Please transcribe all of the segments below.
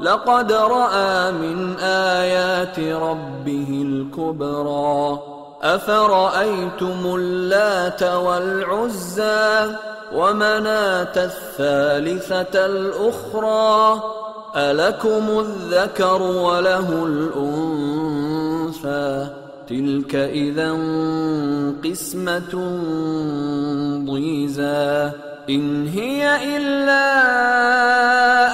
لقد رأى من آيات ربه الكبرى. أفرأيتم اللات والعزى ومناة الثالثة الأخرى؟ ألكم الذكر وله الأنثى. تلك إذا قسمة ضيزى. إن هي إلا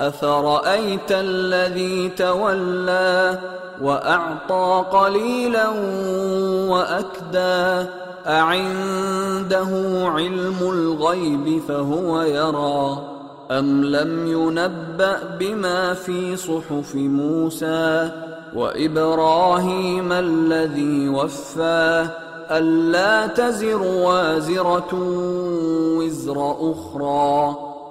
أفرأيت الذي تولى وأعطى قليلا وأكدى أعنده علم الغيب فهو يرى أم لم ينبأ بما في صحف موسى وإبراهيم الذي وفى ألا تزر وازرة وزر أخرى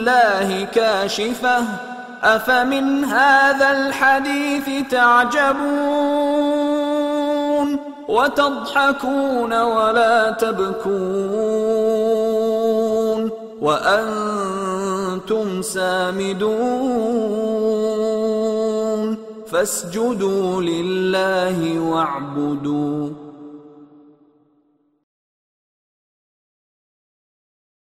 الله كاشفة. أفمن هذا الحديث تعجبون وتضحكون ولا تبكون وأنتم سامدون. فاسجدوا لله واعبدوا.